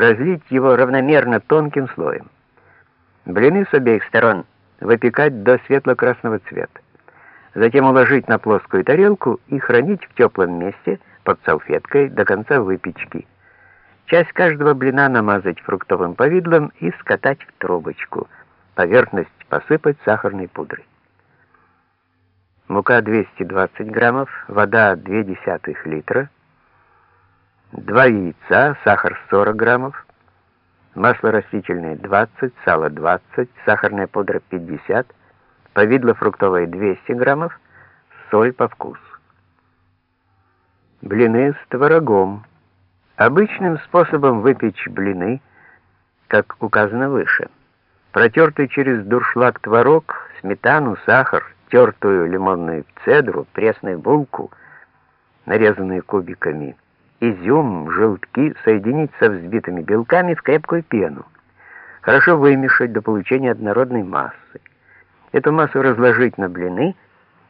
разлить его равномерно тонким слоем. Блины с обеих сторон выпекать до светло-красного цвета. Затем уложить на плоскую тарелку и хранить в теплом месте под салфеткой до конца выпечки. Часть каждого блина намазать фруктовым повидлом и скатать в трубочку. Поверхность посыпать сахарной пудрой. Мука 220 граммов, вода 0,2 литра, 2 яйца, сахар 40 граммов, масло растительное 20, сало 20, сахарная пудра 50, повидло фруктовое 200 граммов, соль по вкусу. Блины с творогом. Обычным способом выпечь блины, как указано выше. Протертый через дуршлаг творог, сметану, сахар, тертую лимонную цедру, пресную булку, нарезанную кубиками, изюм, желтки соединить со взбитыми белками в крепкую пену. Хорошо вымешать до получения однородной массы. Эту массу разложить на блины,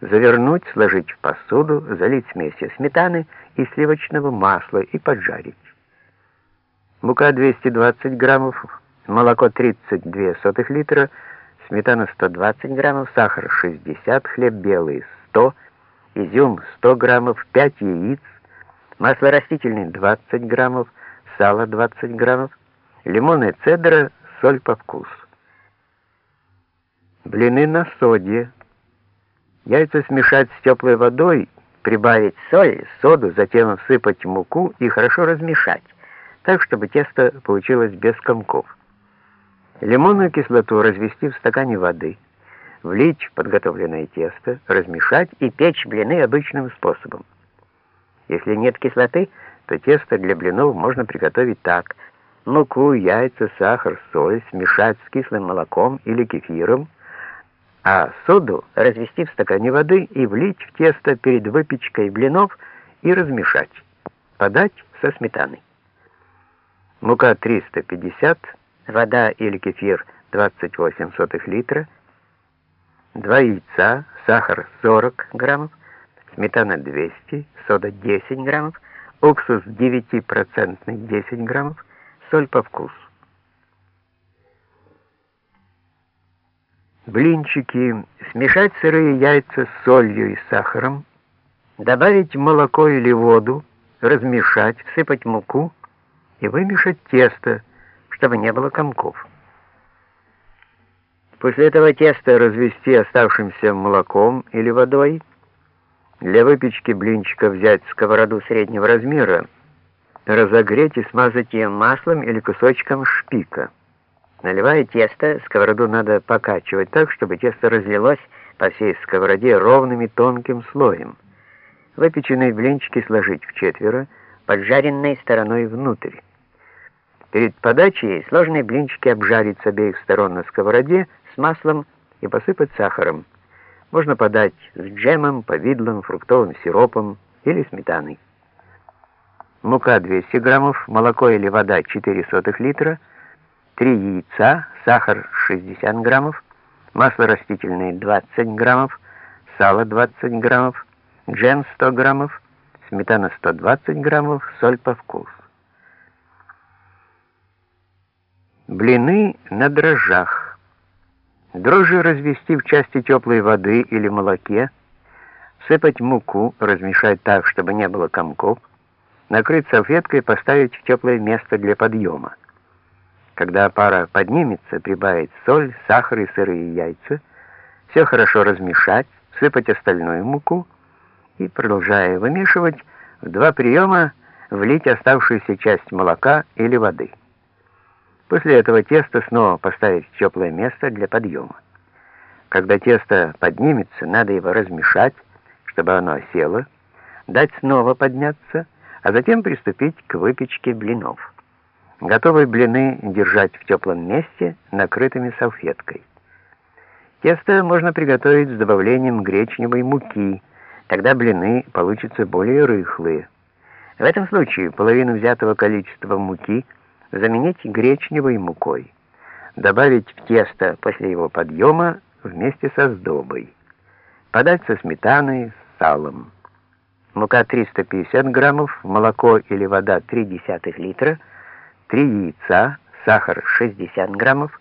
завернуть, сложить в посуду, залить смесью сметаны и сливочного масла и поджарить. Мука 220 граммов, молоко 32 сотых литра, сметана 120 граммов, сахар 60, хлеб белый 100, изюм 100 граммов, 5 яиц, масло растительное 20 граммов, сало 20 граммов, лимонная цедра, соль по вкусу. Блины на соде. Яйца смешать с теплой водой, прибавить соль, соду, затем всыпать муку и хорошо размешать, так, чтобы тесто получилось без комков. Лимонную кислоту развести в стакане воды, влить в подготовленное тесто, размешать и печь блины обычным способом. Если нет кислоты, то тесто для блинов можно приготовить так. Муку, яйца, сахар, соль смешать с кислым молоком или кефиром, а соду развести в стакане воды и влить в тесто перед выпечкой блинов и размешать. Подать со сметаной. Мука 350, вода или кефир 28 сотых литра, 2 яйца, сахар 40 граммов, сметана 200, сода 10 граммов, уксус 9% 10 граммов, соль по вкусу. Блинчики. Смешать сырые яйца с солью и сахаром. Добавить молоко или воду. Размешать, всыпать муку и вымешать тесто, чтобы не было комков. После этого теста развести оставшимся молоком или водой. Для выпечки блинчика взять сковороду среднего размера, разогреть и смазать ее маслом или кусочком шпика. Наливая тесто, сковороду надо покачивать так, чтобы тесто разлилось по всей сковороде ровным и тонким слоем. Выпеченные блинчики сложить в четверо, поджаренной стороной внутрь. Перед подачей сложные блинчики обжарить с обеих сторон на сковороде с маслом и посыпать сахаром. Можно подать с джемом, повидлом, фруктовым сиропом или сметаной. Мука 200 граммов, молоко или вода 4 сотых литра – 3 яйца, сахар 60 граммов, масло растительное 20 граммов, сало 20 граммов, джем 100 граммов, сметана 120 граммов, соль по вкусу. Блины на дрожжах. Дрожжи развести в части теплой воды или молоке, сыпать муку, размешать так, чтобы не было комков, накрыть салфеткой и поставить в теплое место для подъема. Когда пара поднимется, прибавить соль, сахар и сырые яйца, все хорошо размешать, сыпать остальную муку и, продолжая вымешивать, в два приема влить оставшуюся часть молока или воды. После этого тесто снова поставить в теплое место для подъема. Когда тесто поднимется, надо его размешать, чтобы оно осело, дать снова подняться, а затем приступить к выпечке блинов. Готовые блины держать в теплом месте, накрытыми салфеткой. Тесто можно приготовить с добавлением гречневой муки, тогда блины получатся более рыхлые. В этом случае половину взятого количества муки заменить гречневой мукой. Добавить в тесто после его подъема вместе со сдобой. Подать со сметаной, с салом. Мука 350 граммов, молоко или вода 0,3 литра – 3 яйца, сахар 60 граммов,